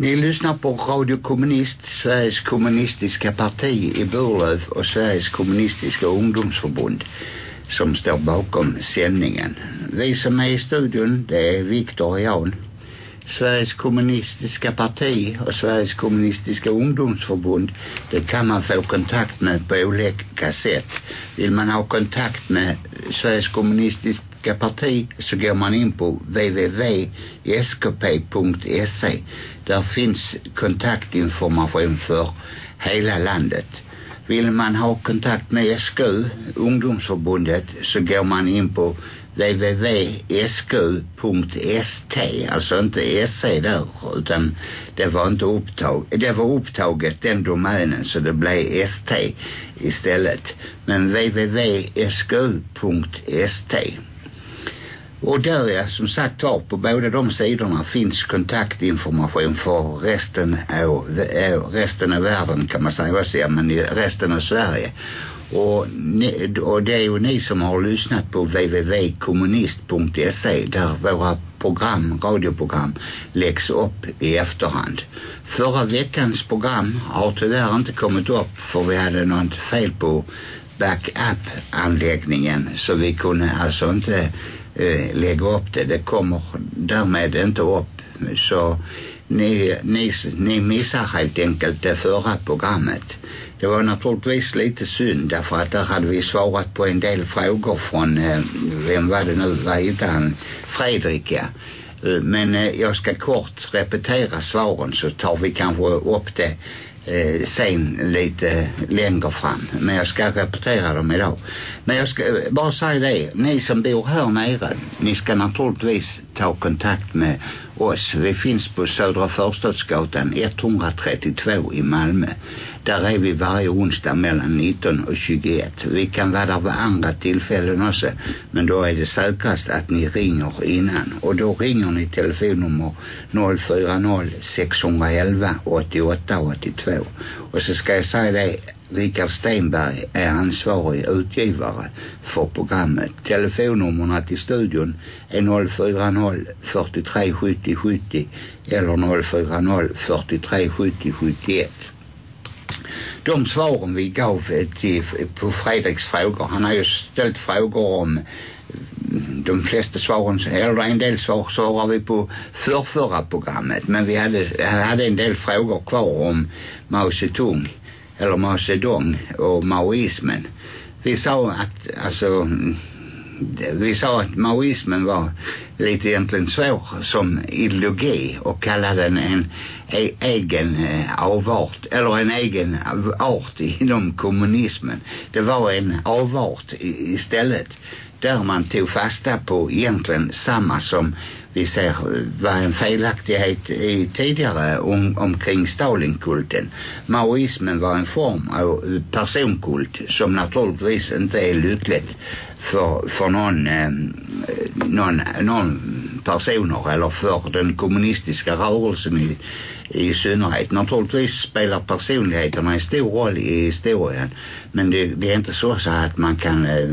Ni lyssnar på Radio Kommunist, Sveriges kommunistiska parti i Burlöv och Sveriges kommunistiska ungdomsförbund som står bakom sändningen. Vi som är i studion, det är Viktor och Jan. Sveriges kommunistiska parti och Sveriges kommunistiska ungdomsförbund det kan man få kontakt med på olika sätt. Vill man ha kontakt med Sveriges kommunistiska parti så går man in på www.skp.se. Där finns kontaktinformation för hela landet. Vill man ha kontakt med SKU, ungdomsförbundet, så går man in på www.sku.st alltså inte se där utan det var inte upptaget det var upptaget den domänen så det blev st istället men www.sku.st och där ja, som sagt var på båda de sidorna finns kontaktinformation för resten av, eh, resten av världen kan man säga också, ja, men resten av Sverige och, ni, och det är ju ni som har lyssnat på www.kommunist.se där våra program, radioprogram läggs upp i efterhand. Förra veckans program har tyvärr inte kommit upp för vi hade något fel på backup-anläggningen så vi kunde alltså inte eh, lägga upp det. Det kommer därmed inte upp. Så ni, ni, ni missar helt enkelt det förra programmet. Det var naturligtvis lite synd därför att där hade vi svarat på en del frågor från, eh, vem var det nu, vad heter han, Fredrik ja. Eh, men eh, jag ska kort repetera svaren så tar vi kanske upp det eh, sen lite längre fram. Men jag ska repetera dem idag. Men jag ska eh, bara säga det. Ni som bor här nere, ni ska naturligtvis ta kontakt med oss. Vi finns på Södra Förstadsgatan 132 i Malmö. Där är vi varje onsdag mellan 19 och 21. Vi kan vara där vid andra tillfällen också. Men då är det säkrast att ni ringer innan. Och då ringer ni telefonnummer 040 611 88 82. Och så ska jag säga det Richard Stenberg är ansvarig utgivare för programmet. Telefonnumren till studion är 040 43 70 70 eller 040 43 70 71 de svaren vi gav till, på Fredriks frågor. Han har ju ställt frågor om de flesta svaren, eller en del svar svarar vi på förrförra programmet. Men vi hade, hade en del frågor kvar om Mao Zedong eller Mao Zedong och maoismen. Vi sa att, alltså, vi sa att maoismen var lite egentligen svår som ideologi och kallade den en e egen eh, avart eller en egen art inom kommunismen. Det var en avart istället där man tog fasta på egentligen samma som vi ser eh, var en felaktighet i tidigare om, omkring Stalinkulten. Maoismen var en form av personkult som naturligtvis inte är lyckligt för, för någon, eh, någon, någon personer eller för den kommunistiska rörelsen i, i synnerhet. Naturligtvis spelar personligheterna en stor roll i historien. Men det, det är inte så, så att man kan eh,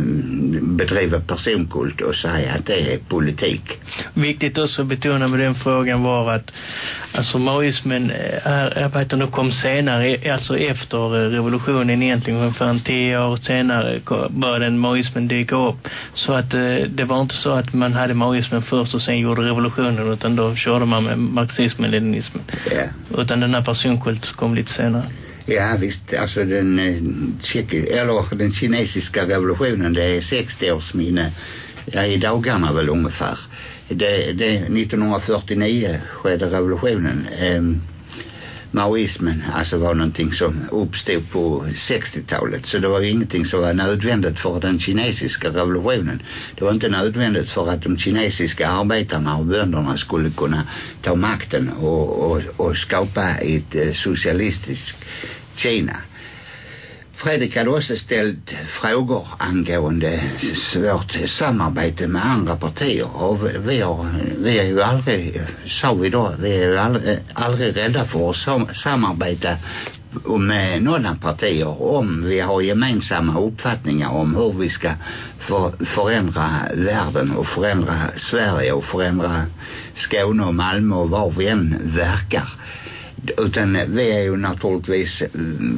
bedriva personkult och säga att det är politik. Viktigt också att betona med den frågan var att alltså maoismen arbetarna kom senare, alltså efter revolutionen egentligen ungefär en tio år senare började maoismen dyka upp. Så att eh, det var inte så att man hade maoismen först och sen gjorde revolutionen utan då körde man med marxismen, leninismen. Ja. Utan den här personkult kom lite senare. Ja visst, alltså den, eh, eller den kinesiska revolutionen det är 60 års minne ja, i dagarna väl ungefär. Det, det 1949 skedde revolutionen. Ehm maoismen alltså var någonting som uppstod på 60-talet så det var ingenting som var nödvändigt för den kinesiska revolutionen. Det var inte nödvändigt för att de kinesiska arbetarna och bönderna skulle kunna ta makten och, och, och skapa ett eh, socialistiskt Kina. Fredrik hade också ställt frågor angående vårt samarbete med andra partier. Och vi, har, vi är ju aldrig, sa vi då, vi är ju aldrig, aldrig rädda för att sam samarbeta med några partier om vi har gemensamma uppfattningar om hur vi ska för, förändra världen och förändra Sverige och förändra Skåne och Malmö och var vi än verkar utan vi är ju naturligtvis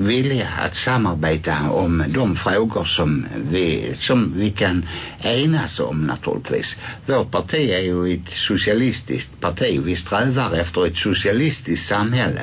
villiga att samarbeta om de frågor som vi, som vi kan enas om naturligtvis. Vårt parti är ju ett socialistiskt parti. Vi strävar efter ett socialistiskt samhälle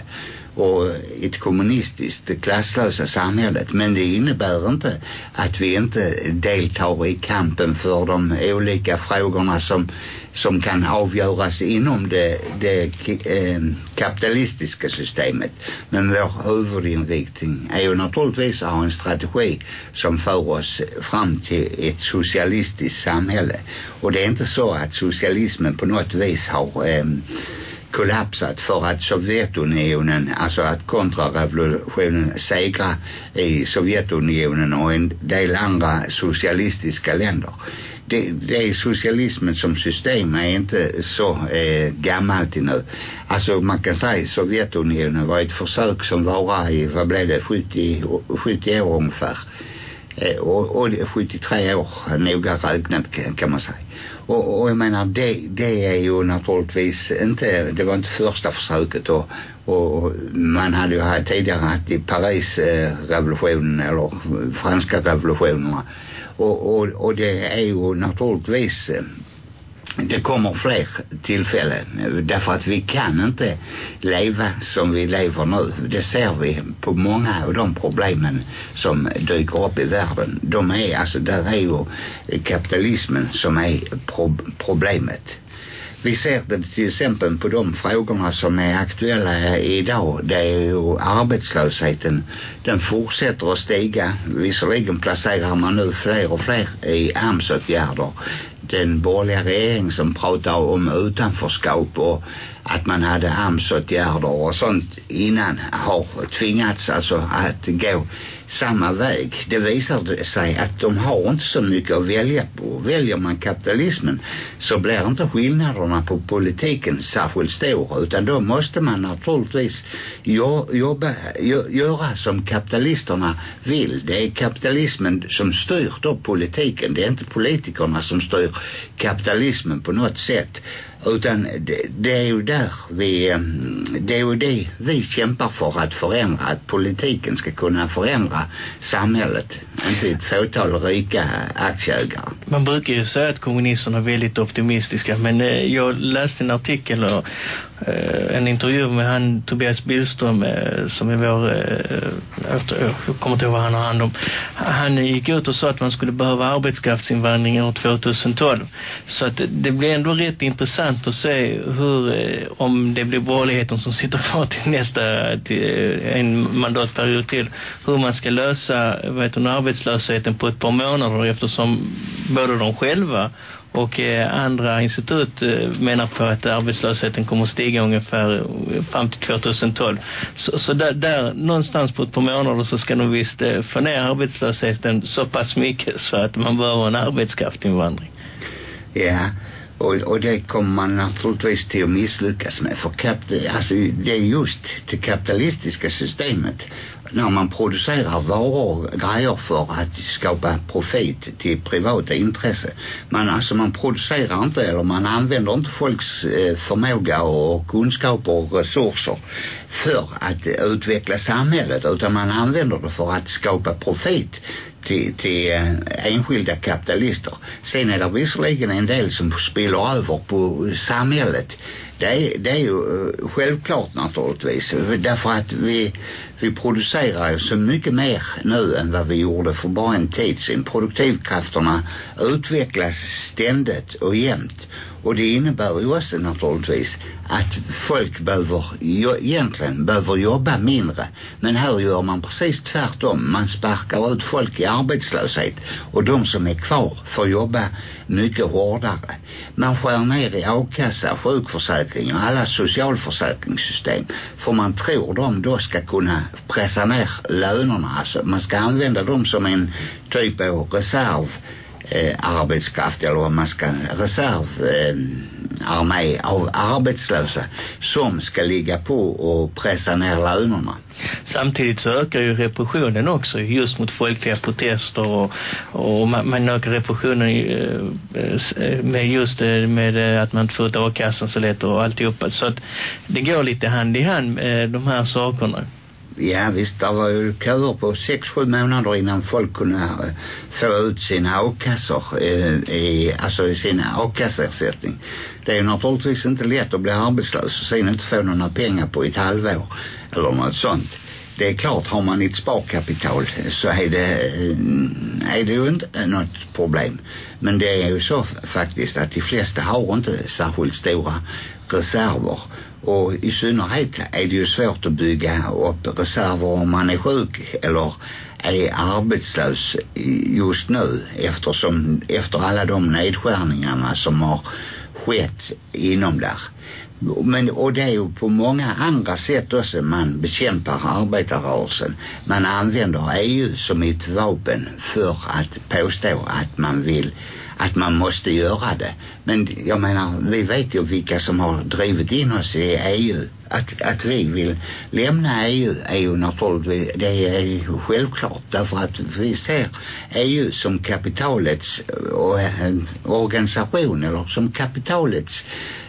och ett kommunistiskt klasslösa samhället. Men det innebär inte att vi inte deltar i kampen för de olika frågorna som, som kan avgöras inom det, det eh, kapitalistiska systemet. Men vår huvudinriktning är ju naturligtvis att ha en strategi som för oss fram till ett socialistiskt samhälle. Och det är inte så att socialismen på något vis har eh, kollapsat för att Sovjetunionen, alltså att kontrarevolutionen segra i Sovjetunionen och en del andra socialistiska länder. Det, det är socialismen som system är inte så eh, gammalt nu. Alltså man kan säga Sovjetunionen var ett försök som var i, vad blev det, 70, 70 år ungefär. Eh, och, och 73 år noga räknat kan, kan man säga. Och, och jag menar det, det är ju naturligtvis inte, det var inte första försöket och, och man hade ju här tidigare haft i Paris eh, revolutionen eller franska revolutionerna och, och, och det är ju naturligtvis eh, det kommer fler tillfällen därför att vi kan inte leva som vi lever nu. Det ser vi på många av de problemen som dyker upp i världen. De är alltså, där är ju kapitalismen som är pro problemet. Vi ser det till exempel på de frågorna som är aktuella idag. Det är ju arbetslösheten. Den fortsätter att stiga. Visserligen placerar man nu fler och fler i AMS-åtgärder den borgerliga regering som pratar om utanförskap och att man hade AMS-åtgärder och sånt innan har tvingats alltså att gå samma väg. Det visar sig att de har inte så mycket att välja på. Väljer man kapitalismen så blir inte skillnaderna på politiken särskilt stora utan då måste man naturligtvis jobba, göra som kapitalisterna vill. Det är kapitalismen som styr då politiken. Det är inte politikerna som styr kapitalismen på något sätt utan det, det är ju där vi mm, det är ju det vi kämpar för att förändra att politiken ska kunna förändra samhället inte ett fåtal rika aktieägare. Man brukar ju säga att kommunisterna är väldigt optimistiska men eh, jag läste en artikel och eh, en intervju med han Tobias Billström eh, som är vår efter, jag kommer inte ihåg vad han har hand om. Han gick ut och sa att man skulle behöva arbetskraftsinvandring år 2012 så att det blir ändå rätt intressant att se hur eh, om det blir borgerligheten som sitter kvar till nästa till eh, en mandatperiod till hur man ska lösa vet du, arbetslösheten på ett par månader eftersom både de själva och eh, andra institut menar på att arbetslösheten kommer att stiga ungefär fram till 2012. Så, så där, där någonstans på ett par månader så ska de visst få ner arbetslösheten så pass mycket så att man behöver en arbetskraftinvandring. Ja, och, och det kommer man naturligtvis till att misslyckas med. För kapital, alltså, det är just det kapitalistiska systemet när man producerar varor och grejer för att skapa profit till privata intresse. Man, alltså man producerar inte eller man använder inte folks eh, förmåga och kunskaper och resurser för att utveckla samhället utan man använder det för att skapa profit till, till eh, enskilda kapitalister. Sen är det visserligen en del som spiller över på samhället. Det är, det är ju eh, självklart naturligtvis. Därför att vi, vi producerar ju så mycket mer nu än vad vi gjorde för bara en tid sedan. Produktivkrafterna utvecklas ständigt och jämt. Och det innebär ju också naturligtvis att folk behöver, egentligen behöver jobba mindre. Men här gör man precis tvärtom. Man sparkar ut folk i arbetslöshet och de som är kvar får jobba mycket hårdare. Man skär ner i a-kassa, sjukförsäkring och alla socialförsäkringssystem. För man tror de då ska kunna pressa ner lönerna. Alltså man ska använda dem som en typ av reserv eh, arbetskraft eller vad man ska reserv eh, armé av arbetslösa som ska ligga på och pressa ner lönerna. Samtidigt så ökar ju repressionen också just mot folkliga protester och, och man, man ökar repressionen eh, eh med just det, med eh, att man inte får ut a-kassan så lätt och alltihopa. Så att det går lite hand i hand med de här sakerna. Ja visst, det var ju köer på sex, sju månader innan folk kunde eh, få ut sina a-kassor, eh, i, alltså i sin a-kassersättning. Det är ju naturligtvis inte lätt att bli arbetslös och sen inte få några pengar på ett halvår eller något sånt. Det är klart, har man ett sparkapital så är det, eh, är det ju inte eh, något problem. Men det är ju så faktiskt att de flesta har inte särskilt stora reserver och i synnerhet är det ju svårt att bygga upp reserver om man är sjuk eller är arbetslös just nu eftersom efter alla de nedskärningarna som har skett inom där. Men, och det är ju på många andra sätt också man bekämpar arbetarrörelsen. Man använder EU som ett vapen för att påstå att man vill att man måste göra det. Men jag menar, vi vet ju vilka som har drivit in oss i EU. Att, att vi vill lämna EU är ju naturligtvis, det är ju självklart. Därför att vi ser EU som kapitalets eh, eh, organisation eller som kapitalets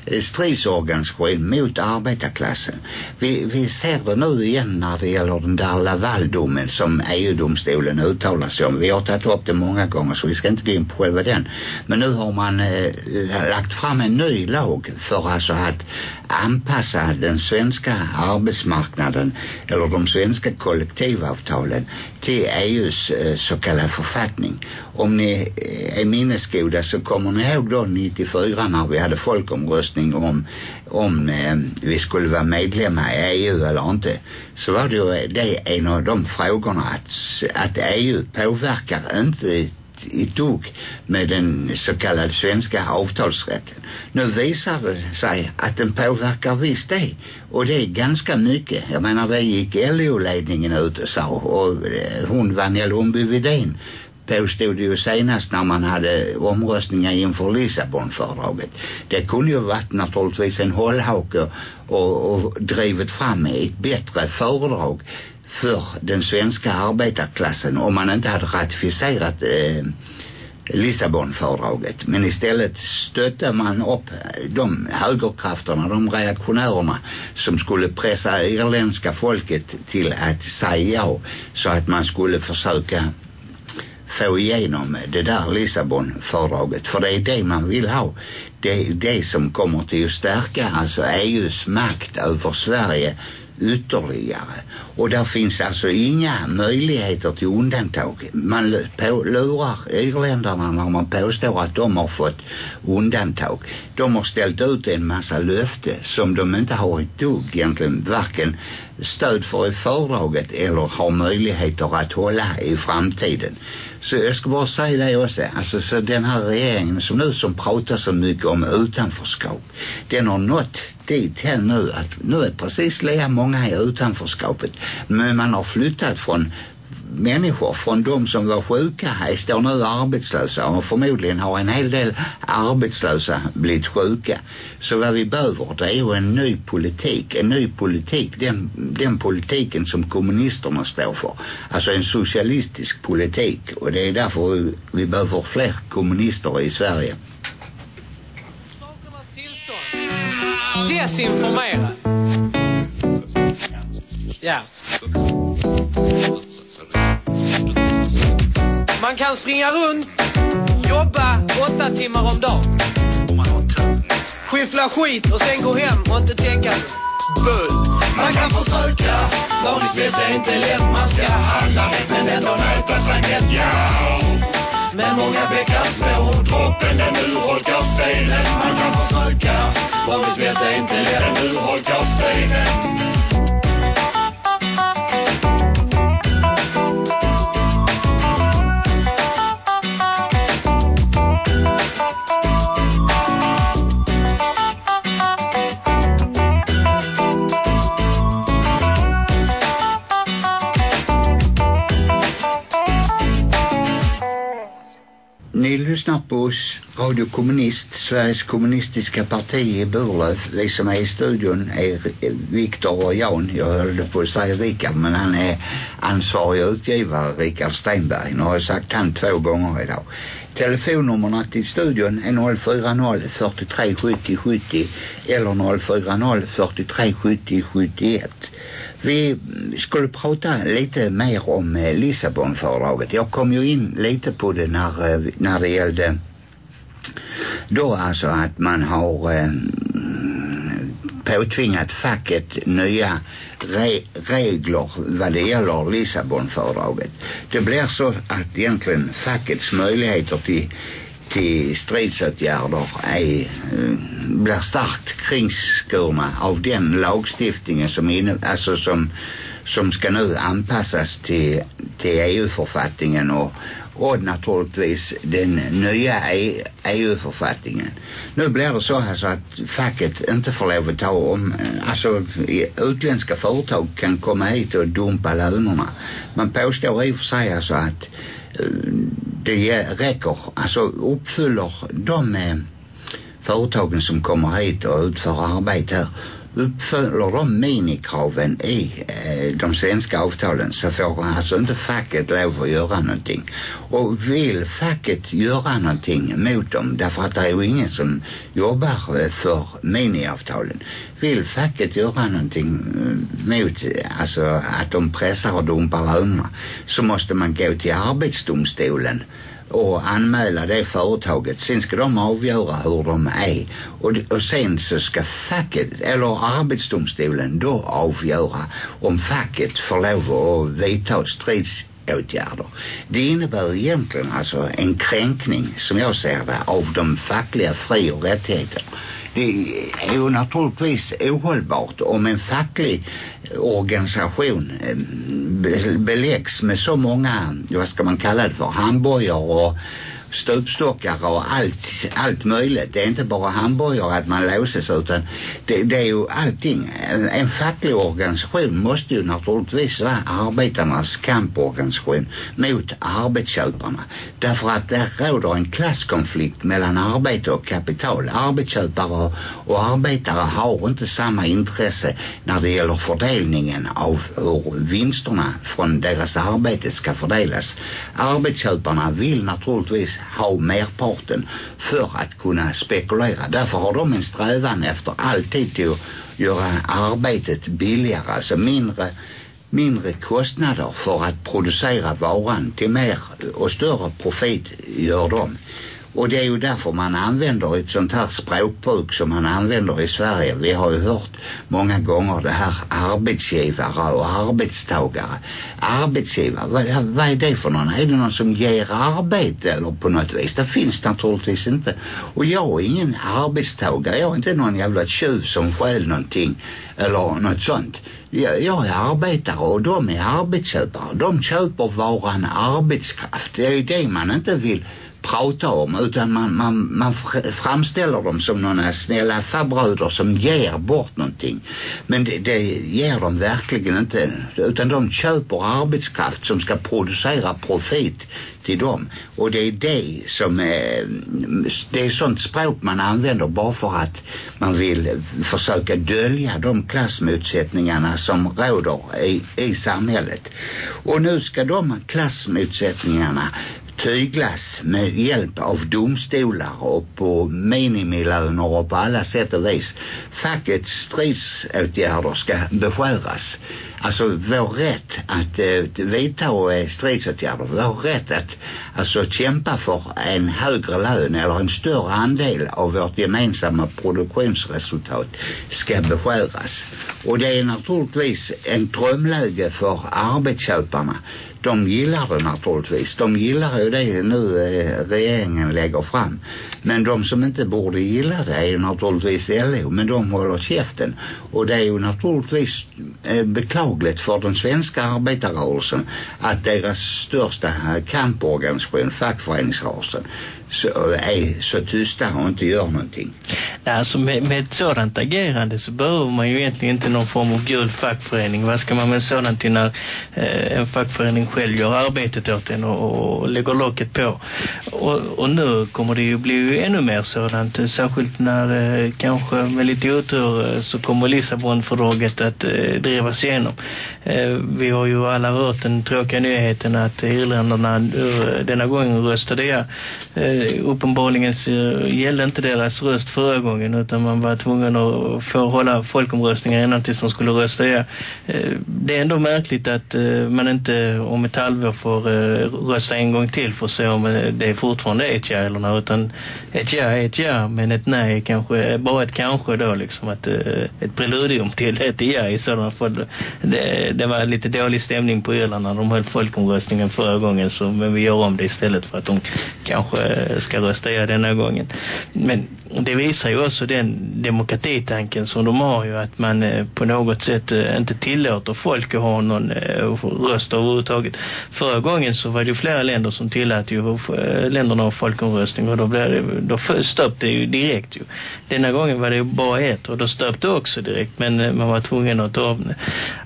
Eh, stridsorganisation mot arbetarklassen. Vi, vi ser det nu igen när det gäller den där Lavaldomen som EU-domstolen uttalar sig om. Vi har tagit upp det många gånger så vi ska inte gå in på själva den. Men nu har man eh, lagt fram en ny lag för alltså att anpassa den svenska arbetsmarknaden eller de svenska kollektivavtalen till EUs eh, så kallade författning. Om ni eh, är minnesgoda så kommer ni ihåg då 94 när vi hade folkomröstning om, om eh, vi skulle vara medlemmar i EU eller inte. Så var det ju eh, det en av de frågorna att, att EU påverkar inte i dugg med den så kallade svenska avtalsrätten. Nu visar det sig att den påverkar visst det. Och det är ganska mycket. Jag menar det gick LO-ledningen ut och sa och eh, hon Vanja Lundby Widén påstod ju senast när man hade omröstningar inför Lissabonfördraget. Det kunde ju varit naturligtvis en hållhake och, och drivit fram ett bättre föredrag för den svenska arbetarklassen om man inte hade ratificerat eh, Lissabonfördraget men istället stötte man upp eh, de högerkrafterna, de reaktionärerna som skulle pressa irländska folket till att säga ja så att man skulle försöka få igenom det där Lissabonfördraget för det är det man vill ha det är det som kommer till att stärka alltså EUs makt över Sverige ytterligare. Och där finns alltså inga möjligheter till undantag. Man på, lurar irländarna när man påstår att de har fått undantag. De har ställt ut en massa löfte som de inte har ett dugg egentligen varken stöd för i fördraget eller har möjligheter att hålla i framtiden. Så jag ska bara säga det också. Alltså så den här regeringen som nu som pratar så mycket om utanförskap. Den har nått dit här nu att nu är precis lika många i utanförskapet. Men man har flyttat från människor från de som var sjuka här står nu arbetslösa och förmodligen har en hel del arbetslösa blivit sjuka. Så vad vi behöver det är ju en ny politik. En ny politik, den, den politiken som kommunisterna står för. Alltså en socialistisk politik och det är därför vi, vi behöver fler kommunister i Sverige. Sakernas tillstånd. Desinformera. Ja. Man kan springa runt, jobba åtta timmar om dagen. Skyffla skit och sen gå hem och inte tänka bull. Man kan försöka, vanligtvis är inte lätt. Man ska handla rätt men ändå nöta sig mätt, ja. Men många bäckar små, droppen den urholkar stenen. Man kan försöka, vanligtvis är inte lätt. Den urholkar stenen. Lyssnar på oss, Radio Kommunist, Sveriges kommunistiska parti i Burlöv. Vi som är i studion är Viktor och Jan. Jag höll på att säga Rickard, men han är ansvarig utgivare, Rickard Steinberg. Nu har jag sagt han två gånger idag. Telefonnummerna till studion är 040 43 70 70 eller 040 43 70 71. Vi skulle prata lite mer om eh, Lissabonfördraget. Jag kom ju in lite på det när, eh, när det gällde då alltså att man har eh, påtvingat facket nya re regler vad det gäller Lissabonfördraget. Det blir så att egentligen fackets möjligheter till till stridsåtgärder eh, är, blir starkt kringskurna av den lagstiftningen som inne, alltså som som ska nu anpassas till, till EU-författningen och, och naturligtvis den nya EU-författningen. Nu blir det så alltså att facket inte får lov att ta om, alltså utländska företag kan komma hit och dumpa lönerna. Man påstår i och för sig alltså att det räcker, alltså uppfyller de eh, företagen som kommer hit och utför arbete här uppfyller de minikraven i eh, de svenska avtalen så får alltså inte facket lov att göra någonting. Och vill facket göra någonting mot dem därför att det är ju ingen som jobbar eh, för miniavtalen. Vill facket göra någonting eh, mot eh, alltså att de pressar och dumpar lönerna så måste man gå till arbetsdomstolen och anmäla det företaget. Sen ska de avgöra hur de är. Och, och sen så ska facket eller arbetsdomstolen då avgöra om facket får lov att vidta stridsåtgärder. Det innebär egentligen alltså en kränkning som jag ser det av de fackliga fri- och rättigheterna det är ju naturligtvis ohållbart om en facklig organisation eh, beläggs med så många, vad ska man kalla det för, handbojor och stupstockar och allt, allt möjligt. Det är inte bara handbojor att man låses utan det, det är ju allting. En, en facklig organisation måste ju naturligtvis vara arbetarnas kamporganisation mot arbetsköparna. Därför att det råder en klasskonflikt mellan arbete och kapital. Arbetsköpare och, och arbetare har inte samma intresse när det gäller fördelningen av hur vinsterna från deras arbete ska fördelas. Arbetsköparna vill naturligtvis ha merparten för att kunna spekulera. Därför har de en strävan efter alltid till att göra arbetet billigare, alltså mindre mindre kostnader för att producera varan till mer och större profit gör de. Och det är ju därför man använder ett sånt här språkbruk som man använder i Sverige. Vi har ju hört många gånger det här arbetsgivare och arbetstagare. Arbetsgivare, vad, vad är det för någon? Är det någon som ger arbete eller på något vis? Det finns naturligtvis inte. Och jag är ingen arbetstagare. Jag är inte någon jävla tjuv som skäl någonting eller något sånt. Jag, jag är arbetare och de är arbetsköpare. De köper varan arbetskraft. Det är ju det man inte vill prata om utan man, man, man framställer dem som några snälla farbröder som ger bort någonting. Men det, det ger de verkligen inte utan de köper arbetskraft som ska producera profit till dem. Och det är det som är, det är sånt språk man använder bara för att man vill försöka dölja de klassmotsättningarna som råder i, i samhället. Och nu ska de klassmotsättningarna tyglas med hjälp av domstolar och på minimilöner och på alla sätt och vis. Fackets stridsåtgärder ska beskäras. Alltså vår rätt att eh, vidta eh, stridsåtgärder, vår rätt att alltså kämpa för en högre lön eller en större andel av vårt gemensamma produktionsresultat ska beskäras. Och det är naturligtvis en drömläge för arbetsköparna de gillar det naturligtvis. De gillar ju det nu eh, regeringen lägger fram. Men de som inte borde gilla det är ju naturligtvis LO. Men de håller käften. Och det är ju naturligtvis eh, beklagligt för den svenska arbetarrörelsen att deras största eh, kamporganisation, fackföreningsrörelsen, så, är så tysta och inte gör någonting. Nej, alltså med, med ett sådant agerande så behöver man ju egentligen inte någon form av gul fackförening. Vad ska man med sådant till när eh, en fackförening själv gör arbetet åt en och, och lägger locket på? Och, och nu kommer det ju bli ännu mer sådant. Särskilt när eh, kanske med lite otur eh, så kommer Lissabonfördraget att eh, drivas igenom. Eh, vi har ju alla hört den tråkiga nyheten att irländarna eh, denna gången röstade ja. Eh, uppenbarligen så gällde inte deras röst förra gången utan man var tvungen att få hålla folkomröstningar innan tills de skulle rösta ja. Eh, det är ändå märkligt att eh, man inte om ett halvår får eh, rösta en gång till för att se om det fortfarande är ett ja eller nej utan ett ja är ett ja men ett nej kanske bara ett kanske då liksom att ett preludium till ett ja i sådana fall det, det var lite dålig stämning på Irland när de höll folkomröstningen förra gången så men vi gör om det istället för att de kanske ska rösta ja denna gången men det visar ju också den demokratitanken som de har ju att man eh, på något sätt eh, inte tillåter folk att ha någon eh, röst överhuvudtaget. Förra gången så var det ju flera länder som tillät ju länderna av folkomröstning och då, blev det, då stöpte det ju direkt ju. Denna gången var det ju bara ett och då stöpte också direkt men man var tvungen att ta av det.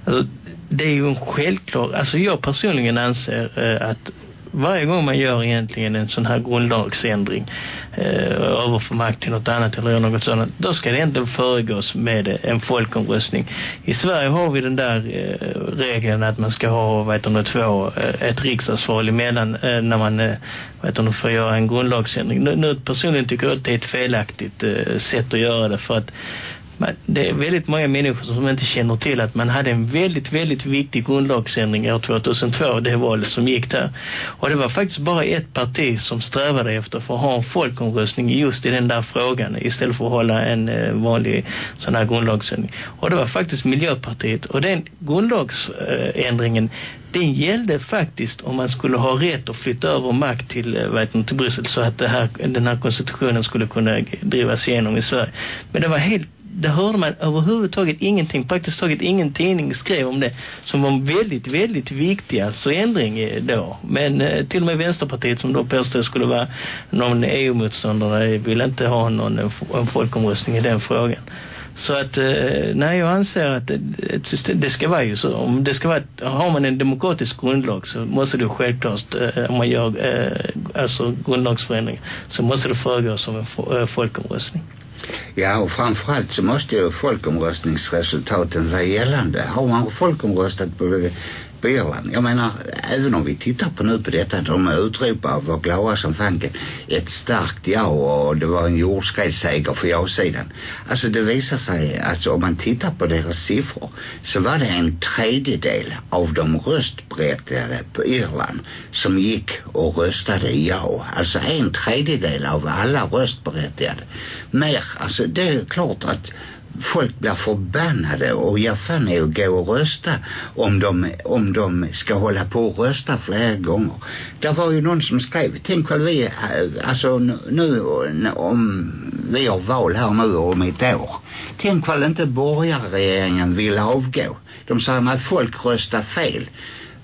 Alltså det är ju en självklar, alltså jag personligen anser eh, att varje gång man gör egentligen en sån här grundlagsändring eh, överför makt till något annat eller gör något sådant, då ska det ändå föregås med en folkomröstning. I Sverige har vi den där eh, regeln att man ska ha vad heter det, två, eh, ett riksdagsval emellan eh, när man eh, vad heter det, får göra en grundlagsändring. Nu, nu personligen tycker jag att det är ett felaktigt eh, sätt att göra det för att men det är väldigt många människor som inte känner till att man hade en väldigt, väldigt viktig grundlagsändring år 2002, det valet som gick där. Och det var faktiskt bara ett parti som strävade efter för att ha en folkomröstning just i den där frågan istället för att hålla en eh, vanlig sån här grundlagsändring. Och det var faktiskt Miljöpartiet. Och den grundlagsändringen eh, den gällde faktiskt om man skulle ha rätt att flytta över makt till, eh, vet inte, till Bryssel så att det här, den här konstitutionen skulle kunna drivas igenom i Sverige. Men det var helt det hörde man överhuvudtaget ingenting, praktiskt taget ingen tidning skrev om det som var en väldigt, väldigt viktig alltså ändring eh, då. Men eh, till och med Vänsterpartiet som då påstod skulle vara någon EU-motståndare vill inte ha någon en folkomröstning i den frågan. Så att, eh, nej jag anser att det, det ska vara ju så. Om det ska vara, har man en demokratisk grundlag så måste det självklart, eh, om man gör eh, alltså grundlagsförändringar, så måste det föregås som en eh, folkomröstning. Ja, och framförallt så måste ju folkomröstningsresultaten vara gällande. Har man folkomröstat på, på Irland, jag menar, även om vi tittar på nu på detta, de utropar och var glada som fanken ett starkt ja och det var en jordskredsseger för ja-sidan. Alltså det visar sig, alltså om man tittar på deras siffror så var det en tredjedel av de röstberättigade på Irland som gick och röstade ja. Alltså en tredjedel av alla röstberättigade. Mer, alltså det är klart att folk blir förbannade och ger fan i att gå och rösta om de, om de ska hålla på och rösta flera gånger. Det var ju någon som skrev, tänk väl vi, alltså nu om vi har val här nu om ett år. Tänk väl inte borgarregeringen vill avgå. De säger att folk röstar fel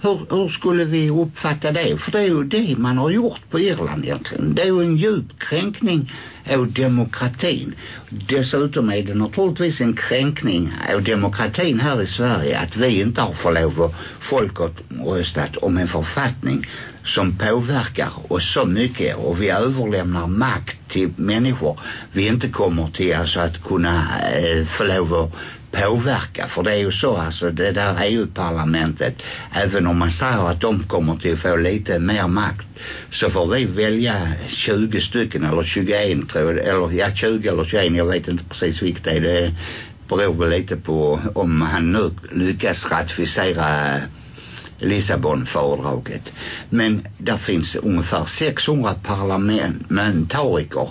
hur, hur skulle vi uppfatta det? För det är ju det man har gjort på Irland egentligen. Det är ju en djup kränkning av demokratin. Dessutom är det naturligtvis en kränkning av demokratin här i Sverige att vi inte har fått lov att folkomröstat om en författning som påverkar oss så mycket och vi överlämnar makt till människor vi inte kommer till alltså att kunna eh, få lov att påverka för det är ju så alltså det där EU-parlamentet även om man säger att de kommer till att få lite mer makt så får vi välja 20 stycken eller 21 tror jag eller ja 20 eller 21 jag vet inte precis vilket det är det beror väl lite på om han nu lyckas ratificera Lissabonfördraget. Men där finns ungefär 600 parlamentariker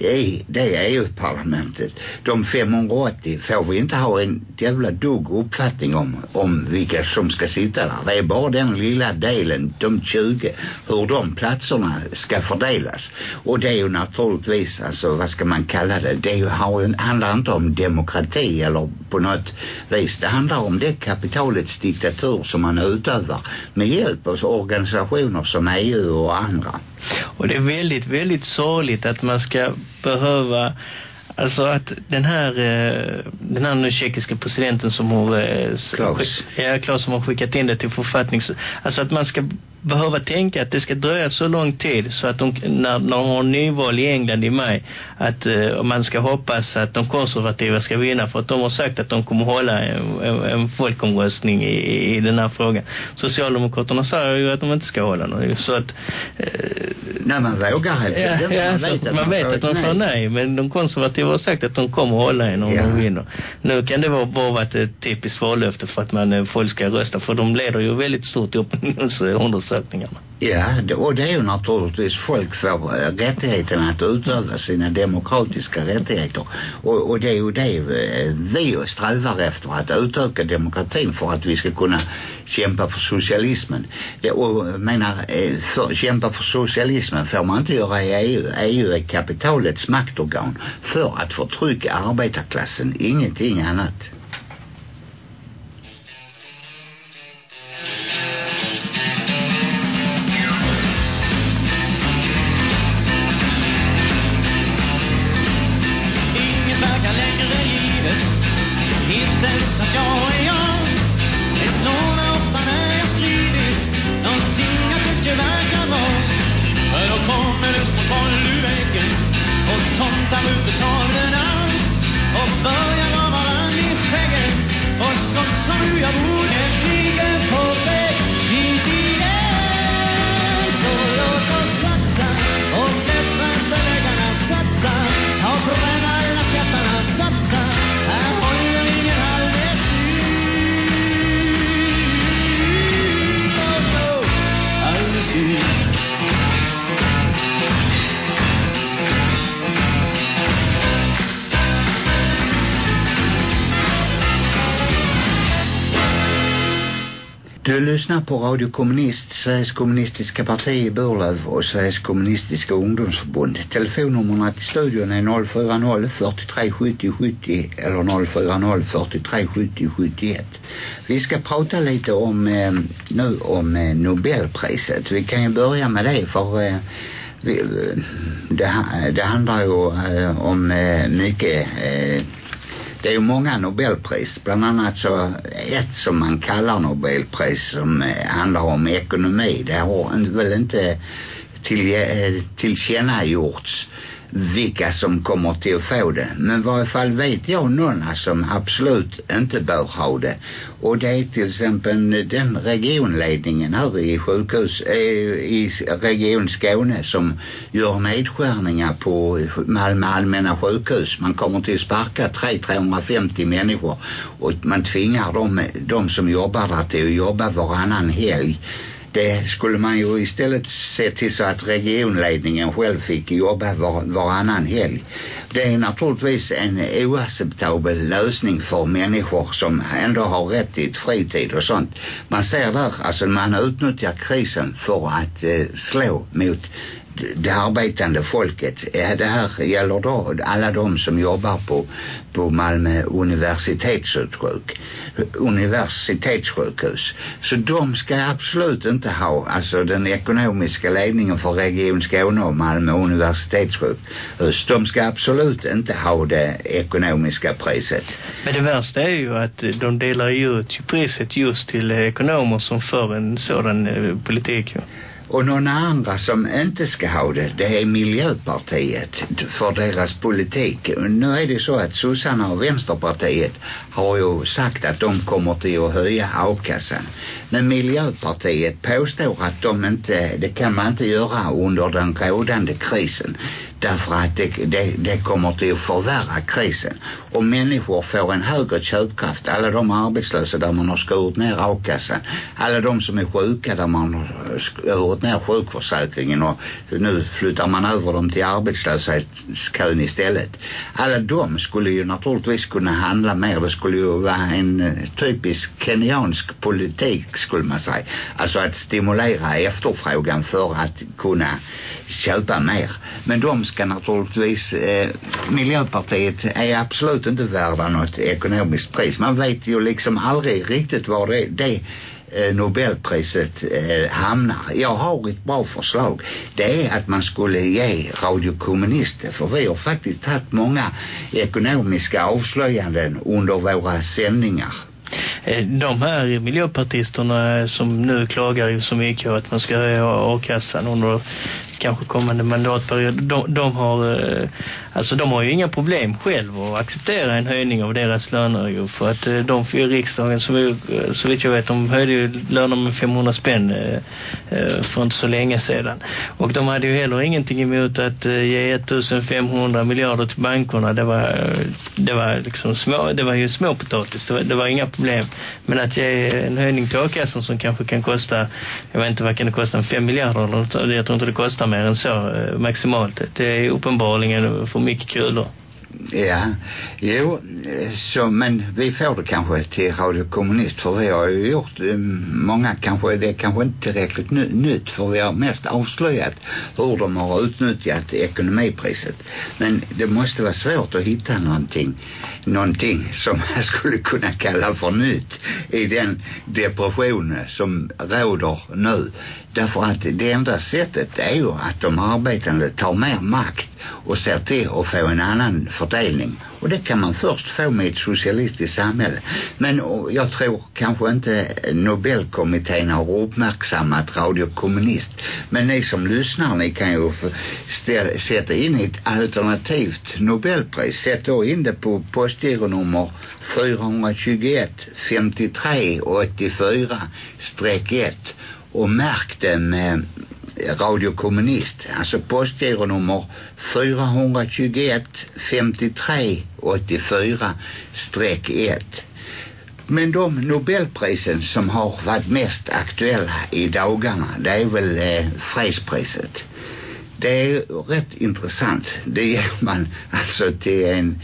i det EU-parlamentet. De 580 får vi inte ha en jävla dugg uppfattning om, om vilka som ska sitta där. Det är bara den lilla delen, de 20, hur de platserna ska fördelas. Och det är ju naturligtvis, alltså vad ska man kalla det, det har ju, handlar inte om demokrati eller på något vis. Det handlar om det kapitalets diktatur som man utövar med hjälp av organisationer som EU och andra. Och det är väldigt, väldigt sorgligt att man ska behöva Alltså att den här, eh, den här nu tjeckiska presidenten som har... eh, Klaus. Ja, Klaus som har skickat in det till författnings... Alltså att man ska behöva tänka att det ska dröja så lång tid så att de, när, när de har nyval i England i maj, att eh, man ska hoppas att de konservativa ska vinna för att de har sagt att de kommer hålla en, en, en folkomröstning i, i den här frågan. Socialdemokraterna säger ju att de inte ska hålla någon. Så att... Eh, Nej, man vågar helt Ja, ja, så att man vet att de får nej, men de konservativa har sagt att de kommer hålla en om Ja. de vinner. Nu kan det vara bara ett typiskt vallöfte för att man, eh, folk ska rösta, för de leder ju väldigt stort i undersökningarna. Ja, det- och det är ju naturligtvis folk får rättigheten att utöva sina demokratiska rättigheter. Och, och det är ju det eh, vi strävar efter, att utöka demokratin för att vi ska kunna kämpa för socialismen. Det, och jag menar, eh, för, kämpa för socialismen får man inte göra i EU. EU är kapitalets maktorgan för att förtrycka arbetarklassen, ingenting annat. På Radio Kommunist, Sveriges kommunistiska parti i Burlöv och Sveriges kommunistiska ungdomsförbund. Telefonnumren till studion är 040 43 70 70 eller 040 43 70 71. Vi ska prata lite om eh, nu om eh, Nobelpriset. Vi kan ju börja med det för eh, vi, eh, det, det handlar ju eh, om eh, mycket eh, det är ju många Nobelpris, bland annat så ett som man kallar Nobelpris som eh, handlar om ekonomi. Det har väl inte till, eh, tillkännagjorts vilka som kommer till att få det. Men i varje fall vet jag några som absolut inte bör ha det. Och det är till exempel den regionledningen här i sjukhus, eh, i Region Skåne som gör nedskärningar på Malmö allmänna sjukhus. Man kommer till att sparka 350 människor och man tvingar dem, de som jobbar där till att jobba varannan helg. Det skulle man ju istället se till så att regionledningen själv fick jobba var, varannan helg. Det är naturligtvis en oacceptabel lösning för människor som ändå har rätt till fritid och sånt. Man ser där, alltså man utnyttjar krisen för att eh, slå mot det arbetande folket. Det här gäller då alla de som jobbar på, på Malmö universitetssjukhus, universitetssjukhus. Så de ska absolut inte ha, alltså den ekonomiska ledningen för Region Skåne och Malmö universitetssjukhus, de ska absolut inte ha det ekonomiska priset. Men det värsta är ju att de delar ju ut priset just till ekonomer som för en sådan eh, politik. ju. Och några andra som inte ska ha det, det är Miljöpartiet för deras politik. Nu är det så att sossarna och Vänsterpartiet har ju sagt att de kommer till att höja a-kassan. Men Miljöpartiet påstår att de inte, det kan man inte göra under den rådande krisen. Därför att det, det, det kommer till att förvärra krisen. Och människor får en högre köpkraft. Alla de arbetslösa där man har skurit ner a-kassan. Alla de som är sjuka där man har skurit ner sjukförsäkringen och nu flyttar man över dem till arbetslöshetskön istället. Alla de skulle ju naturligtvis kunna handla mer. Det skulle ju vara en eh, typisk kenyansk politik skulle man säga. Alltså att stimulera efterfrågan för att kunna köpa mer. Men de ska naturligtvis eh, Miljöpartiet är absolut inte värda något ekonomiskt pris. Man vet ju liksom aldrig riktigt var det, det eh, Nobelpriset eh, hamnar. Jag har ett bra förslag. Det är att man skulle ge Radio Kommunister. för vi har faktiskt haft många ekonomiska avslöjanden under våra sändningar. De här eh, miljöpartisterna eh, som nu klagar ju så mycket att man ska höja a-kassan under kanske kommande mandatperiod. De, de har eh, alltså de har ju inga problem själv att acceptera en höjning av deras löner ju för att eh, de för riksdagen så, vi- eh, så vitt jag vet de höjde ju löner med 500 spänn för inte så länge sedan. Och de hade ju heller ingenting emot att ge 1500 miljarder till bankerna. Det var, det var liksom små, det var ju småpotatis. Det var, det var inga problem. Men att ge en höjning till a-kassan som kanske kan kosta, jag vet inte vad kan det kosta, 5 miljarder eller något. Jag tror inte det kostar mer än så eh, maximalt. Det är uppenbarligen för mycket kulor. Ja, jo, eh, så, men vi får det kanske till Radio Kommunist för vi har ju gjort eh, många, kanske det är kanske inte tillräckligt ny, nytt för vi har mest avslöjat hur de har utnyttjat ekonomipriset. Men det måste vara svårt att hitta någonting, någonting som man skulle kunna kalla för nytt i den depression som råder nu. Därför att det enda sättet är ju att de arbetande tar mer makt och ser till att få en annan fördelning. Och det kan man först få med ett socialistiskt samhälle. Men jag tror kanske inte Nobelkommittén har uppmärksammat Radio Kommunist. Men ni som lyssnar, ni kan ju få ställa, sätta in ett alternativt Nobelpris. Sätt då in det på postgironummer 421 53 84 1 och märkte det med Radio Kommunist. Alltså postgironummer 421 53 84 1. Men de Nobelprisen som har varit mest aktuella i dagarna, det är väl eh, fredspriset. Det är rätt intressant. Det ger man alltså till en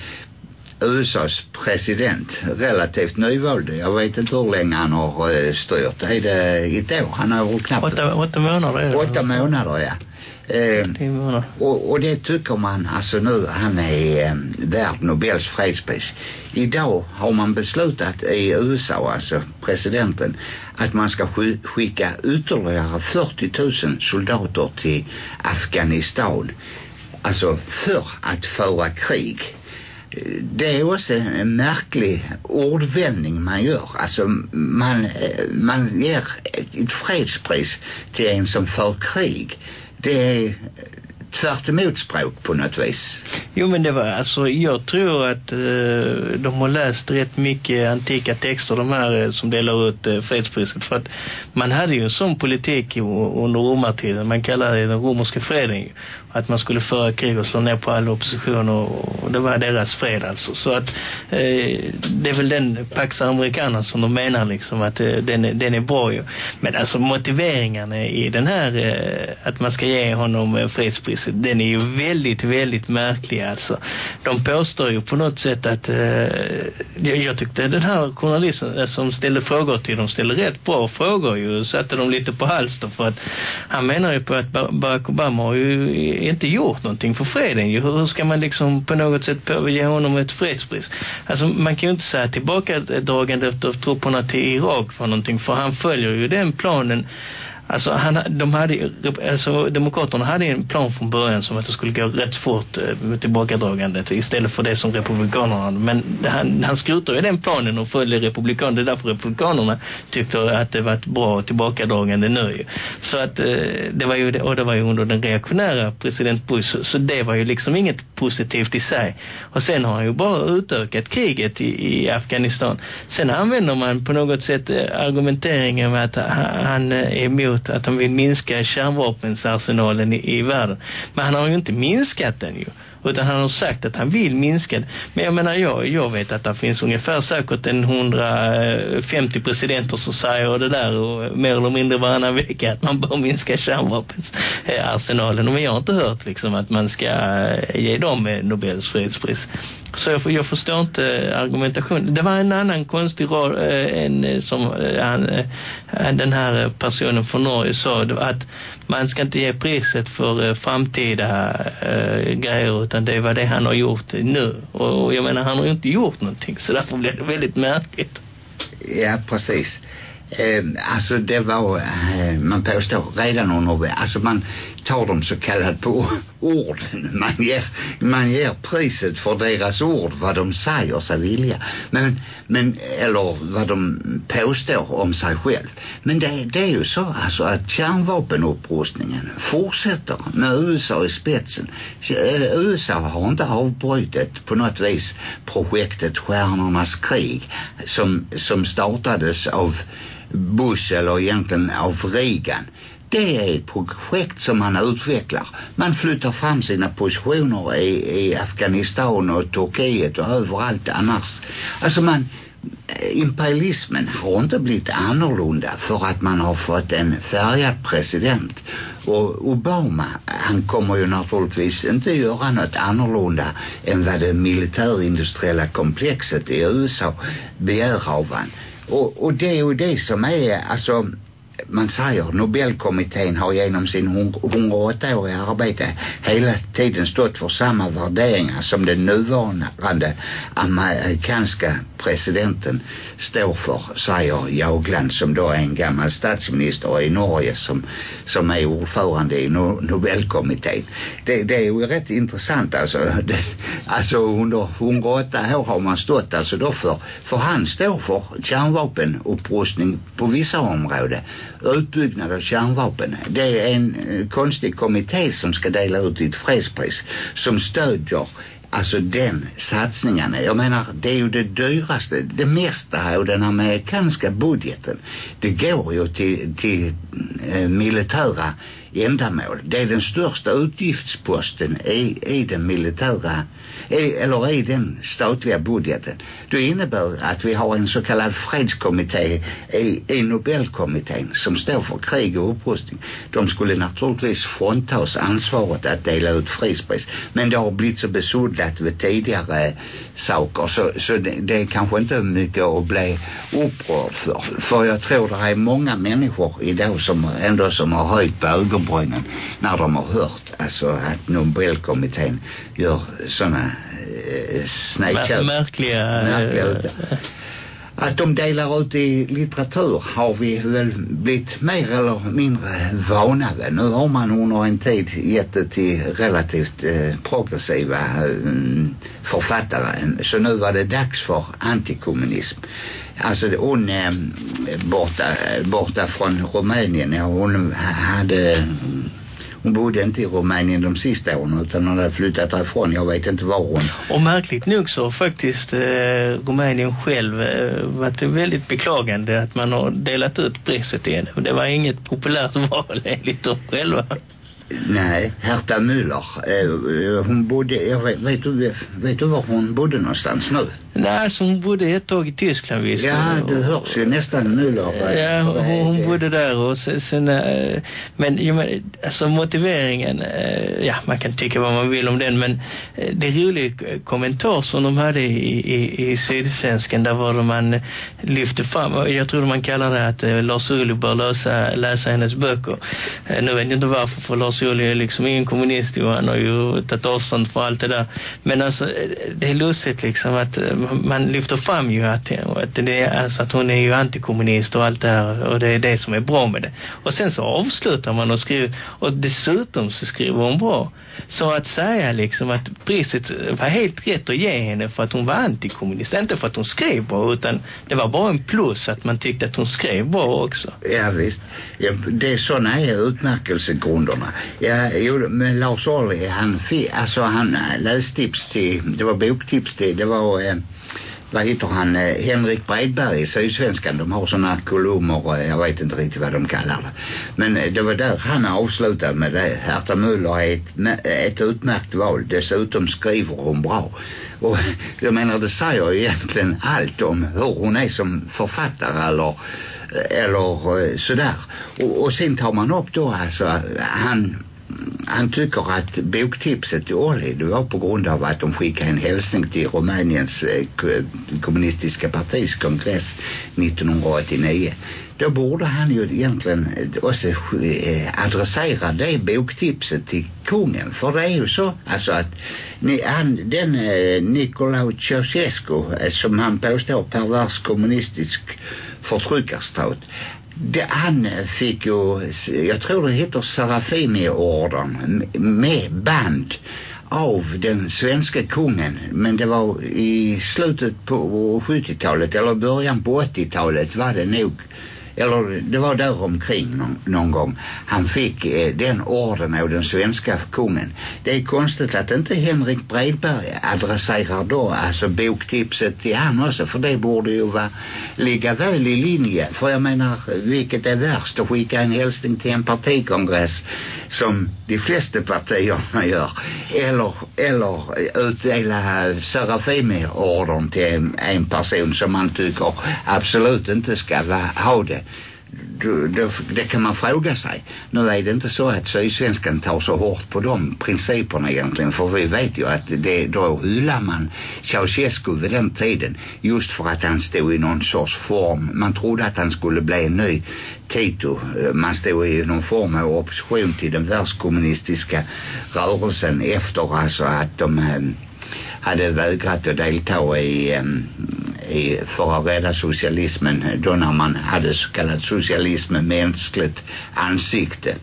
USAs president, relativt nyvald. Jag vet inte hur länge han har eh, styrt. Är det ett år? Han har väl knappt... Åtta, åtta månader. Åtta månader, ja. Eh, och, och det tycker man alltså nu han är eh, värd Nobels fredspris. Idag har man beslutat i USA, alltså presidenten, att man ska sk- skicka ytterligare 40 000 soldater till Afghanistan. Alltså för att föra krig. Det är också en märklig ordvändning man gör. Alltså man, eh, man ger ett, ett fredspris till en som för krig. Det är tvärt emot språk på något vis. Jo men det var alltså, jag tror att eh, de har läst rätt mycket antika texter de här eh, som delar ut eh, fredspriset för att man hade ju en sån politik under romartiden, man kallade det den romerska freden ju. att man skulle föra krig och slå ner på all opposition och, och det var deras fred alltså så att eh, det är väl den Pax Americana som de menar liksom att eh, den, den är bra ju men alltså motiveringarna i den här eh, att man ska ge honom eh, fredspriset den är ju väldigt väldigt märklig alltså de påstår ju på något sätt att eh, jag, jag tyckte den här journalisten eh, som ställde frågor till dem ställde rätt bra frågor ju och satte dem lite på halster för att han menar ju på att Barack Obama har ju inte gjort någonting för freden ju. Hur ska man liksom på något sätt ge honom ett fredspris? Alltså man kan ju inte säga tillbakadragandet av trupperna till Irak för någonting för han följer ju den planen Alltså, han, de hade, ju- alltså Demokraterna hade en plan från början som att det skulle gå rätt fort eh, med tillbakadragandet istället för det som Republikanerna hade. Men det- han, han skrutar ju den planen och följer Republikanerna. Det är därför Republikanerna tyckte att det var ett bra tillbakadragande nu ju. Så att eh, det var ju, det- och det var ju under den reaktionära president Bush. Så, det var ju liksom inget positivt i sig. Och sen har han ju bara utökat kriget i, i Afghanistan. Sen använder man på något sätt eh, argumenteringen med att han, han är emot att de vill minska kärnvapensarsenalen i, i världen. Men han har ju inte minskat den ju. Utan han har sagt att han vill minska det. Men jag menar, jag, jag vet att det finns ungefär säkert en 150 presidenter som säger det där och mer eller mindre varannan vecka att man bör minska kärnvapenarsenalen. Eh, Men jag har inte hört liksom att man ska eh, ge dem eh, Nobels fredspris. Så jag, jag förstår inte argumentationen. Det var en annan konstig rad, en som han, den här personen från Norge sa det var att man ska inte ge priset för framtida äh, grejer utan det var det han har gjort nu. Och, och jag menar han har ju inte gjort någonting så därför blev det väldigt märkligt. Ja, precis. Eh, alltså det var, eh, man påstår redan under, alltså man tar dem så kallat på orden. Man ger, man ger priset för deras ord, vad de säger sig vilja. Men, men, eller vad de påstår om sig själv. Men det, det är ju så alltså att kärnvapenupprustningen fortsätter med USA i spetsen. Eh, USA har inte avbrutit på något vis projektet Stjärnornas krig som, som startades av Bush eller egentligen av Reagan. Det är ett projekt som man utvecklar. Man flyttar fram sina positioner i, i Afghanistan och Turkiet och överallt annars. Alltså man, eh, imperialismen har inte blivit annorlunda för att man har fått en färgad president. Och Obama, han kommer ju naturligtvis inte göra något annorlunda än vad det militärindustriella komplexet i USA begär av han. Och, och det är ju det som är, alltså man säger Nobelkommittén har genom sin 108-åriga arbete hela tiden stått för samma värderingar som den nuvarande amerikanska presidenten står för, säger Jagland som då är en gammal statsminister i Norge som, som är ordförande i no Nobelkommittén. Det, det är ju rätt intressant alltså. Det, alltså under 108 år har man stått alltså då för, för han står för kärnvapenupprustning på vissa områden utbyggnad av kärnvapen. Det är en eh, konstig kommitté som ska dela ut ett fredspris som stödjer alltså den satsningen. Jag menar, det är ju det dyraste, det mesta av den amerikanska budgeten. Det går ju till, till eh, militära ändamål. Det är den största utgiftsposten i, i den militära i, eller i den statliga budgeten. Det innebär att vi har en så kallad fredskommitté i, i Nobelkommittén som står för krig och upprustning. De skulle naturligtvis fråntas ansvaret att dela ut frispris. Men det har blivit så besudlat vid tidigare saker så, så det, det är kanske inte mycket att bli upprörd för. För jag tror det är många människor idag som ändå som har höjt på ögonbrynen när de har hört alltså att Nobelkommittén gör sådana eh, snedköp. Märkliga... Märkliga eh, ut- att de delar ut i litteratur har vi väl blivit mer eller mindre vana vid. Nu har man under en tid gett det till relativt eh, progressiva eh, författare. Så nu var det dags för antikommunism. Alltså hon eh, borta, borta från Rumänien, ja, hon hade hon bodde inte i Rumänien de sista åren utan hon hade flyttat därifrån. Jag vet inte var hon. Och märkligt nog så har faktiskt eh, Rumänien själv eh, varit väldigt beklagande att man har delat ut priset igen. Det var inget populärt val enligt dem själva. Nej, Herta Müller. Eh, hon bodde, jag vet, vet, du, vet du var hon bodde någonstans nu? Nej, alltså hon bodde ett tag i Tyskland visst. Ja, det Och- hörs ju nästan Müller. Ja, hon, hon bodde där och sen, sen äh, men, jo, men alltså motiveringen, äh, ja man kan tycka vad man vill om den men äh, det är rolig eh, kommentar som de hade i, i, i Sydsvenskan där var det man eh, lyfte fram, jag tror man kallar det att Lars Ohly bör läsa, läsa hennes böcker. Nu vet jag inte varför för Lars Ohly är liksom ingen kommunist och han har ju tagit avstånd för allt det där. Men alltså eh, det är lustigt liksom att eh, man lyfter fram ju att, att, det är, alltså att hon är ju antikommunist och allt det här och det är det som är bra med det. Och sen så avslutar man och skriver och dessutom så skriver hon bra. Så att säga liksom att priset var helt rätt att ge henne för att hon var antikommunist. Inte för att hon skrev bra utan det var bara en plus att man tyckte att hon skrev bra också. Ja visst. Ja, det är sådana är utmärkelsegrunderna. Ja, jo, men Lars Ohly, han fick, alltså han eh, lästips till, det var boktips till, det var eh, vad heter han, eh, Henrik Bredberg i Sydsvenskan. De har sådana kolumner, eh, jag vet inte riktigt vad de kallar det. Men eh, det var där han avslutade med det. Herta Müller är ett, mä- ett utmärkt val. Dessutom skriver hon bra. Och jag menar det säger egentligen allt om hur hon är som författare eller eller sådär. Och, och sen tar man upp då alltså han han tycker att boktipset till Olli det var på grund av att de skickade en hälsning till Rumäniens eh, kommunistiska partis kongress 1989. Då borde han ju egentligen också eh, adressera det boktipset till kungen. För det är ju så alltså att ni, han, den eh, Nicolae Ceausescu eh, som han påstår pervers kommunistisk förtryckarstat det, han fick ju, jag tror det heter Serafimi-orden med band av den svenska kungen. Men det var i slutet på 70-talet eller början på 80-talet var det nog eller det var där omkring någon, någon gång. Han fick eh, den orden av den svenska kungen. Det är konstigt att inte Henrik Bredberg adresserar då alltså boktipset till han också för det borde ju vara ligga väl i linje. För jag menar vilket är värst att skicka en hälsning till en partikongress som de flesta partierna gör. Eller, eller utdela Serafimerorden till en, en person som man tycker absolut inte ska va, ha det då, då, det kan man fråga sig. Nu är det inte så att Sydsvenskan tar så hårt på de principerna egentligen. För vi vet ju att det, då hyllar man Ceausescu vid den tiden. Just för att han stod i någon sorts form. Man trodde att han skulle bli en ny Tito. Man stod i någon form av opposition till den världskommunistiska rörelsen efter alltså att de hade vägrat att delta i, i för att rädda socialismen då när man hade så kallad socialism med mänskligt ansikte.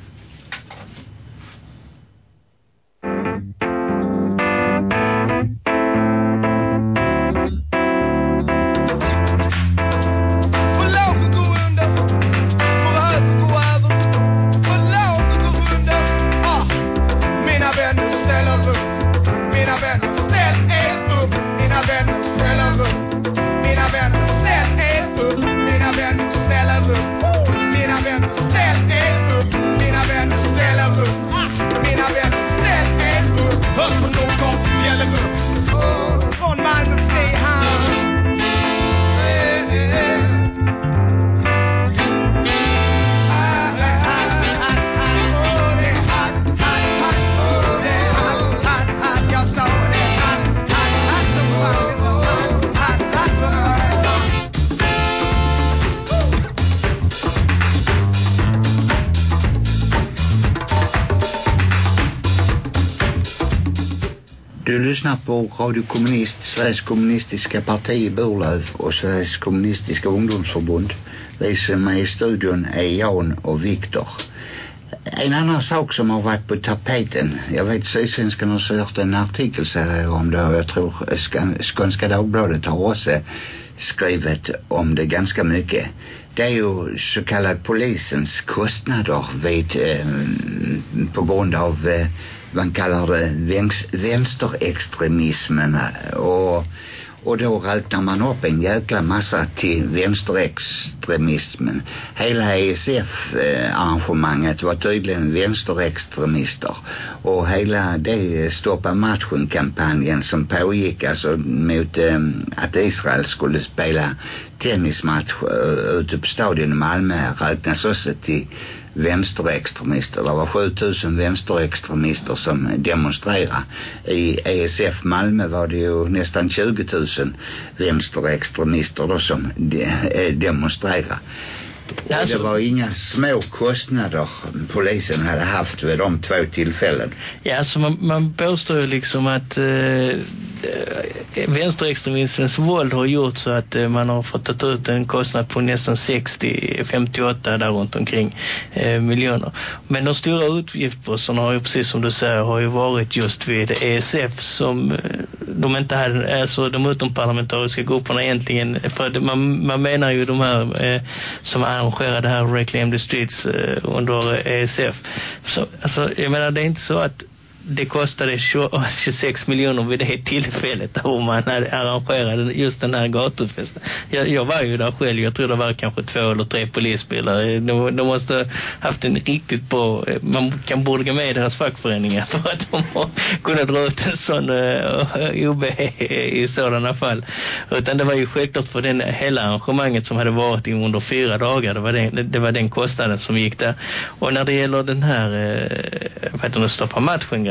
Du lyssnar på Radio Kommunist, Sveriges kommunistiska parti i Burlöv och Sveriges kommunistiska ungdomsförbund. Vi som är i studion är Jan och Viktor. En annan sak som har varit på tapeten. Jag vet Sydsvenskan har kört en artikelserie om det och jag tror Skan- Skånska Dagbladet har också skrivit om det ganska mycket. Det är ju så kallad polisens kostnader vid, eh, på grund av eh, man kallar det vänsterextremismen och och då räknar man upp en jäkla massa till vänsterextremismen. Hela ESF-arrangemanget var tydligen vänsterextremister. Och hela det stoppa matchen-kampanjen som pågick alltså mot eh, att Israel skulle spela tennismatch eh, ute på stadion i Malmö räknas också till vänsterextremister. Det var 7000 vänsterextremister som demonstrerade. I ESF Malmö var det ju nästan 20 000 vänsterextremister då som de, eh, demonstrerade. Alltså- det var inga små kostnader polisen hade haft vid de två tillfällen. Ja, alltså man, man påstår ju liksom att eh, eh, vänsterextremismens våld har gjort så att eh, man har fått ta ut en kostnad på nästan 60, 58 där runt omkring eh, miljoner. Men de stora utgiftsposterna har ju precis som du säger har ju varit just vid ESF som eh, de inte hade, alltså de utomparlamentariska grupperna egentligen, för man, man menar ju de här eh, som arrangerade det här Reclaim the Streets eh, under eh, ESF. Så, alltså, jag menar det är inte så att det kostade 20, 26 miljoner vid det tillfället då man arrangerade just den här gatufesten. Jag, jag var ju där själv, jag tror det var kanske två eller tre polisbilar. De, de måste haft en riktigt bra, eh, man kan borde gå med i deras fackföreningar för att de har kunnat dra ut en sån eh, uh, OB i sådana fall. Utan det var ju självklart för den, hela arrangemanget som hade varit under fyra dagar, det var den, det var den kostnaden som gick där. Och när det gäller den här, uh, vad heter det, stoppa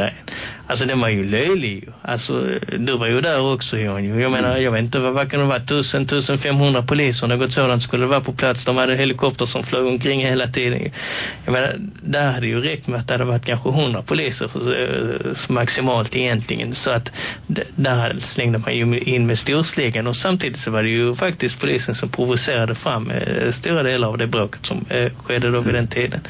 that. Alltså den var ju löjlig ju. Alltså, du var ju där också Johan. Jag menar, jag vet inte vad, vad kan det vara, 1000, 1500 poliser, något sådant skulle det vara på plats. De hade helikopter som flög omkring hela tiden. Jag menar, där hade ju räckt med att det hade varit kanske 100 poliser för, för maximalt egentligen. Så att där slängde man ju in med storsligan och samtidigt så var det ju faktiskt polisen som provocerade fram eh, stora delar av det bråket som eh, skedde då vid den tiden.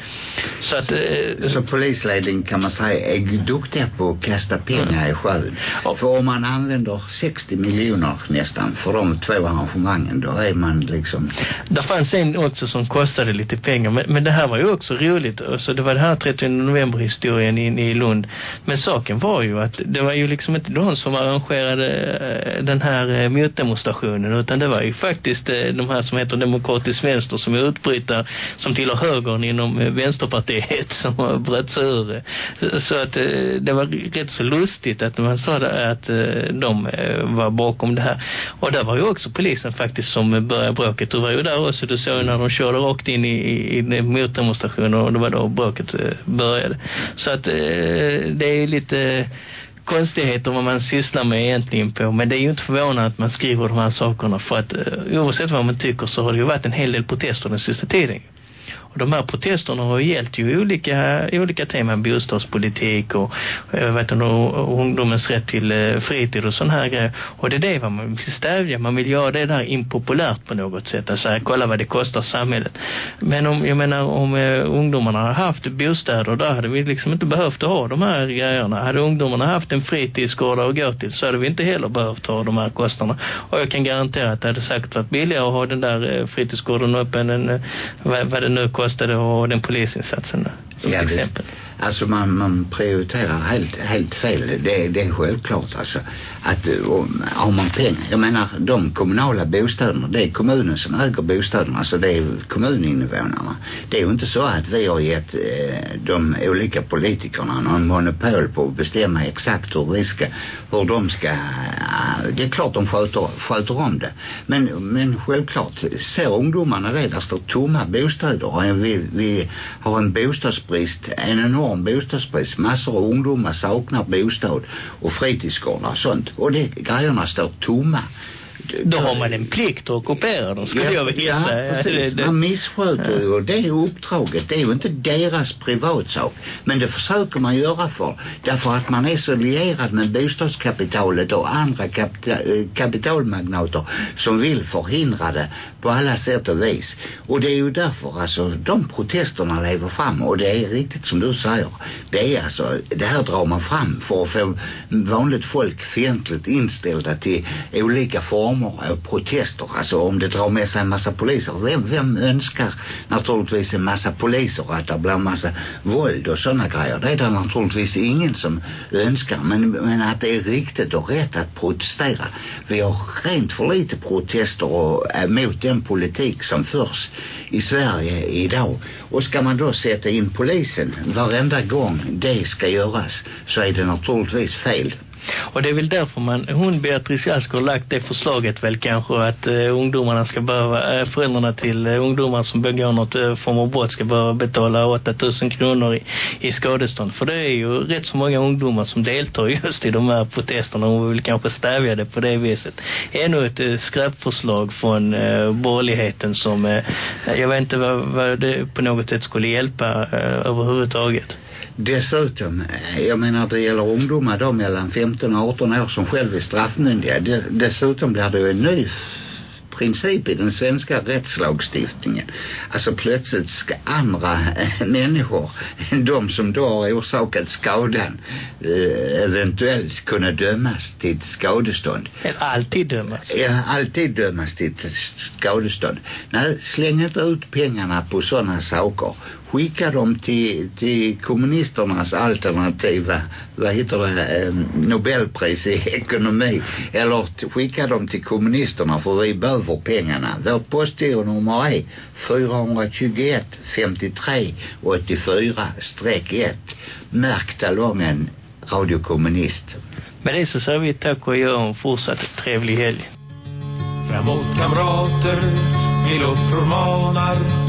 Så att... Eh, så polisledningen kan man säga är duktiga på att kasta pengar mm. i sjön. Ja. För om man använder 60 miljoner nästan för de två arrangemangen då är man liksom... Det fanns en också som kostade lite pengar men, men det här var ju också roligt. Så det var det här 30 november historien inne i Lund. Men saken var ju att det var ju liksom inte de som arrangerade eh, den här eh, motdemonstrationen utan det var ju faktiskt eh, de här som heter Demokratisk Vänster som är utbrytare som tillhör högern inom Vänsterpartiet som bröt sig ur. Så att det var rätt så lustigt att man sa att eh, de eh, var bakom det här. Och där var ju också polisen faktiskt som började bråket. Du var ju där också, du såg när de körde rakt in i, i, i motdemonstrationen och det var då bråket eh, började. Så att det är lite konstigheter vad man sysslar med egentligen på. Men det är ju inte förvånande att man skriver de här sakerna för att oavsett vad man tycker så har det ju varit en hel del protester den sista tiden. Och de här protesterna har gällt ju olika, olika teman, bostadspolitik och jag vet inte, ungdomens rätt till eh, fritid och sån här grejer. Och det är det vad man vill stävja. Man vill göra det där impopulärt på något sätt. Alltså kolla vad det kostar samhället. Men om, jag menar, om eh, ungdomarna har haft bostäder, då hade vi liksom inte behövt ha de här grejerna. Hade ungdomarna haft en fritidsgård att gå till så hade vi inte heller behövt ha de här kostnaderna. Och jag kan garantera att det hade säkert varit billigare att ha den där eh, fritidsgården öppen än vad, vad det nu kostade och den polisinsatsen som ja, exempel. Alltså man, man prioriterar helt, helt fel. Det, det är självklart alltså att eh, om, har man pengar, jag menar de kommunala bostäderna, det är kommunen som äger bostäderna, alltså det är kommuninvånarna. Det är ju inte så att vi har gett eh, de olika politikerna någon monopol på att bestämma exakt hur vi ska, hur de ska, eh, det är klart de sköter, sköter om det. Men, men självklart, ser ungdomarna det, där står tomma bostäder. Vi, vi har en bostadsbrist, en enorm bostadsbrist. Massor av ungdomar saknar bostad och fritidsgårdar och sånt och det, grejerna står tomma då har man en plikt att ockupera dem skulle ja, jag vilja ja, säga. Precis. Det, man missköter ju och det är uppdraget. Det är ju inte deras privatsak. Men det försöker man göra för. Därför att man är så lierad med bostadskapitalet och andra kapita, eh, kapitalmagnater som vill förhindra det på alla sätt och vis. Och det är ju därför alltså de protesterna lever fram. Och det är riktigt som du säger. Det är alltså, det här drar man fram för att få vanligt folk fientligt inställda till olika former kommer av protester. Alltså om det drar med sig en massa poliser. Vem, vem önskar naturligtvis en massa poliser och att det blir en massa våld och sådana grejer. Det är det naturligtvis ingen som önskar. Men, men att det är riktigt och rätt att protestera. Vi har rent för lite protester och, äh, mot den politik som förs i Sverige idag. Och ska man då sätta in polisen varenda gång det ska göras så är det naturligtvis fel. Och det är väl därför man, hon Beatrice Ask har lagt det förslaget väl kanske att eh, ungdomarna ska behöva, eh, föräldrarna till eh, ungdomar som begår något eh, form av brott ska behöva betala 8000 kronor i, i skadestånd. För det är ju rätt så många ungdomar som deltar just i de här protesterna och vill kanske stävja det på det viset. Ännu ett eh, skräpförslag från eh, borgerligheten som eh, jag vet inte vad, vad det på något sätt skulle hjälpa eh, överhuvudtaget. Dessutom, jag menar det gäller ungdomar då mellan 15 och 18 år som själv är straffmyndiga. Dessutom blir det ju en ny princip i den svenska rättslagstiftningen. Alltså plötsligt ska andra eh, människor än de som då har orsakat skadan eh, eventuellt kunna dömas till ett skadestånd. Eller alltid dömas. Ja, alltid dömas till ett skadestånd. Nej, släng inte ut pengarna på sådana saker. Skicka dem till, till kommunisternas alternativa, vad heter det, eh, Nobelpris i ekonomi. Eller skicka dem till kommunisterna för vi behöver pengarna. Vårt postgironummer är 421 53 84 1. Märk talongen Radio Kommunist. Med det så säger vi tack och gör en fortsatt trevlig helg. Framåt kamrater, vi uppror manar